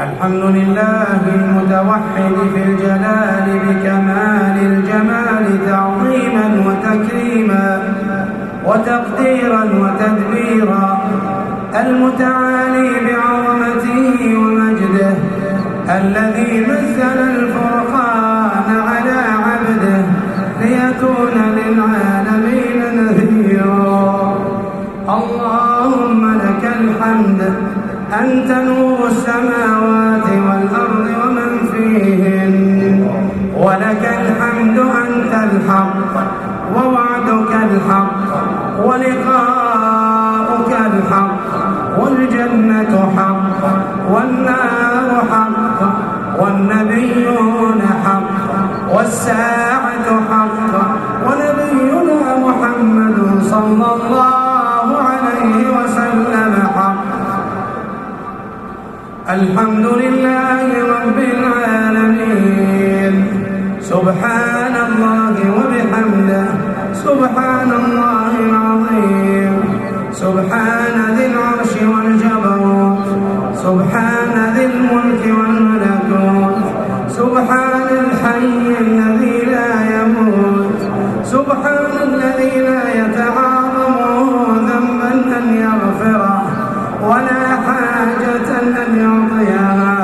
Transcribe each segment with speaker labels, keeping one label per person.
Speaker 1: الحمد لله المتوحد في الجلال بكمال الجمال تعظيما وتكريما وتقديرا وتدبيرا. المتعالي بعظمته ومجده الذي نزل الفرقان على عبده ليكون للعالمين نذيرا. اللهم لك الحمد أنت نور السماوات ولقاؤك الحق والجنة حق والنار حق والنبيون حق والساعة حق ونبينا محمد صلى الله عليه وسلم حق. الحمد لله رب العالمين. سبحان الله وبحمده. سبحان الله العظيم سبحان ذي العرش والجبروت سبحان ذي الملك والملكوت سبحان الحي الذي لا يموت. سبحان الذي لا يتعاظم ذنبا أن يغفره ولا حاجة أن يعطيها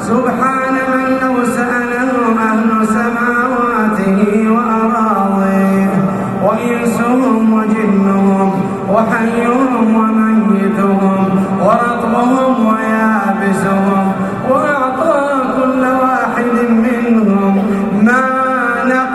Speaker 1: سبحان من لو سأله وحيهم وميتهم ورطبهم ويابسهم وأعطى كل واحد منهم ما نقص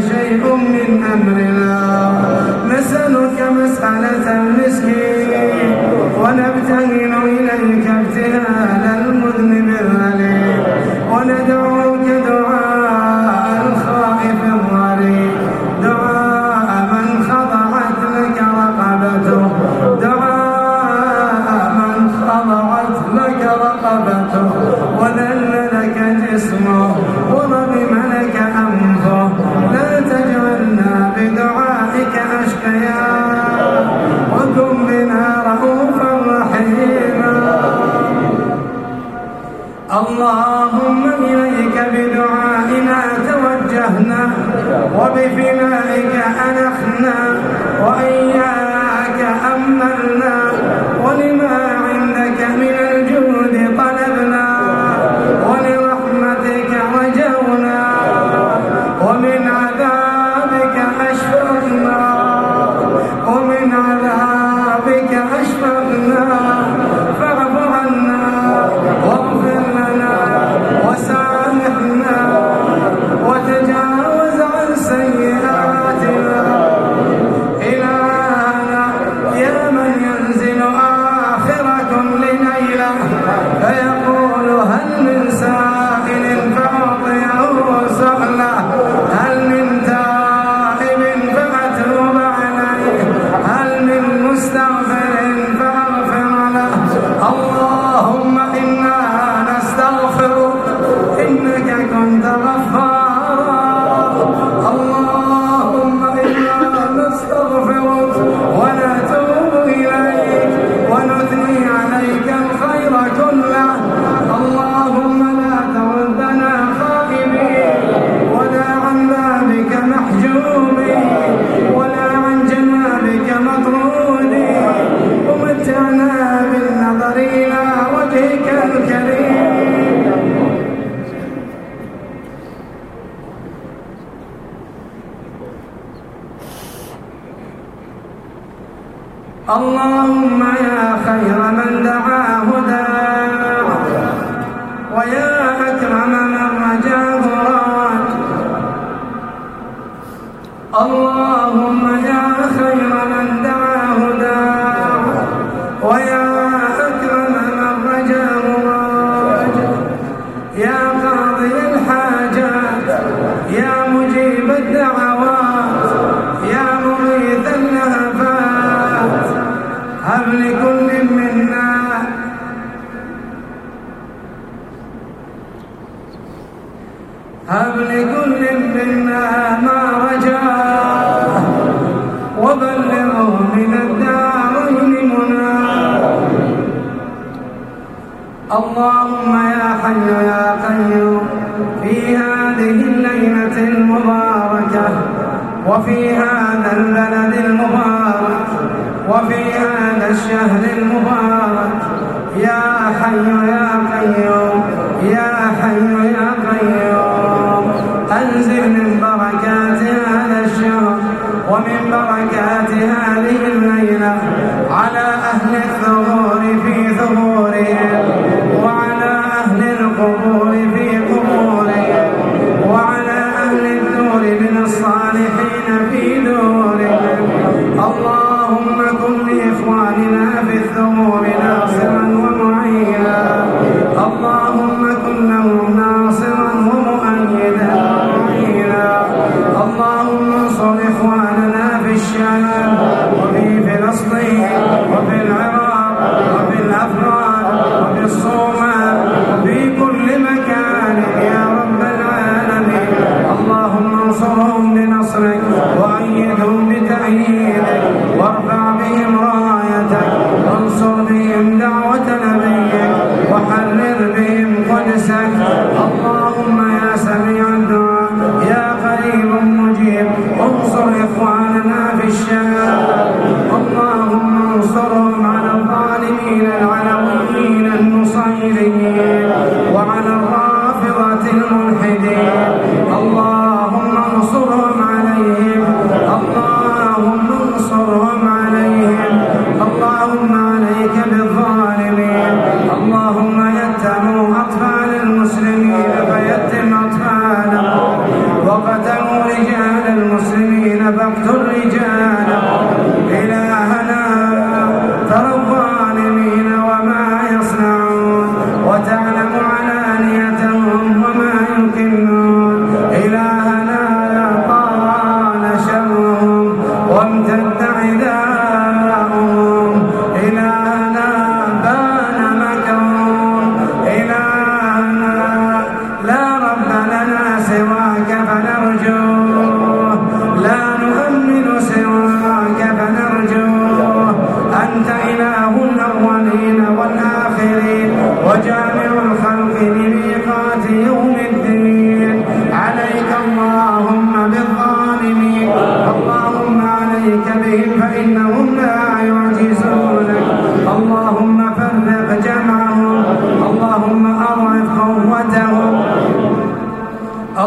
Speaker 1: شيء من أمرنا. نسألك مسألة المسكين ونبتهل إليك ابتهال المذنب الغليل وندعوك دعاء الخائف الضرير دعاء من خضعت لك رقبته. دعاء من خضعت لك رقبته. وذل لك جسمه وضمم توجهنا وبفنائك أنخنا وإياك أملنا ولما اللهم يا خير من دعا هداه لكل منا ما رجاه وبلغه من الدار المنى اللهم يا حي يا قيوم في هذه الليلة المباركة وفي هذا البلد المبارك وفي هذا الشهر المبارك. يا حي يا قيوم يا حي يا وأنزل من بركات هذا الشهر ومن بركات هذه الليلة على أهل الثغور في ثغورهم.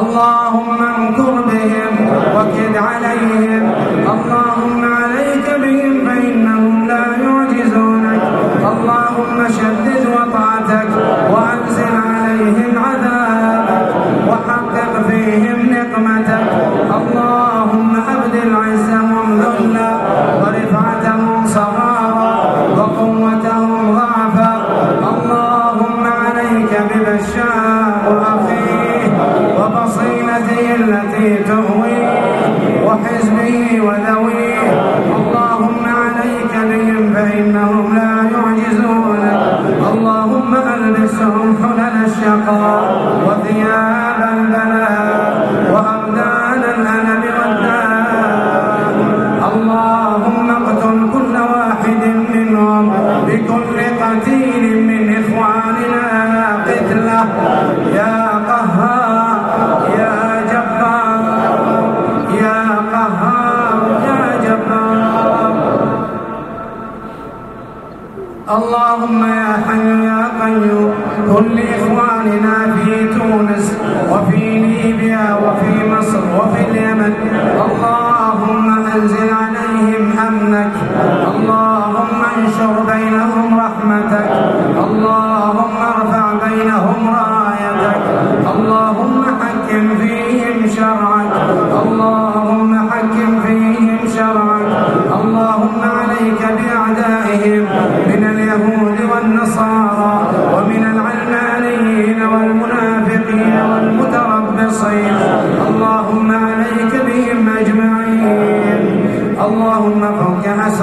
Speaker 1: اللهم امكر بهم وكد عليهم. Oh. رايتك اللهم حكم فيهم شرعك. اللهم حكم فيهم شرعك. اللهم عليك بأعدائهم من اليهود والنصارى ومن العلمانيين والمنافقين والمتربصين. اللهم عليك بهم أجمعين. اللهم فوق حسن